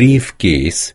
briefcase